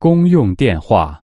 公用电话。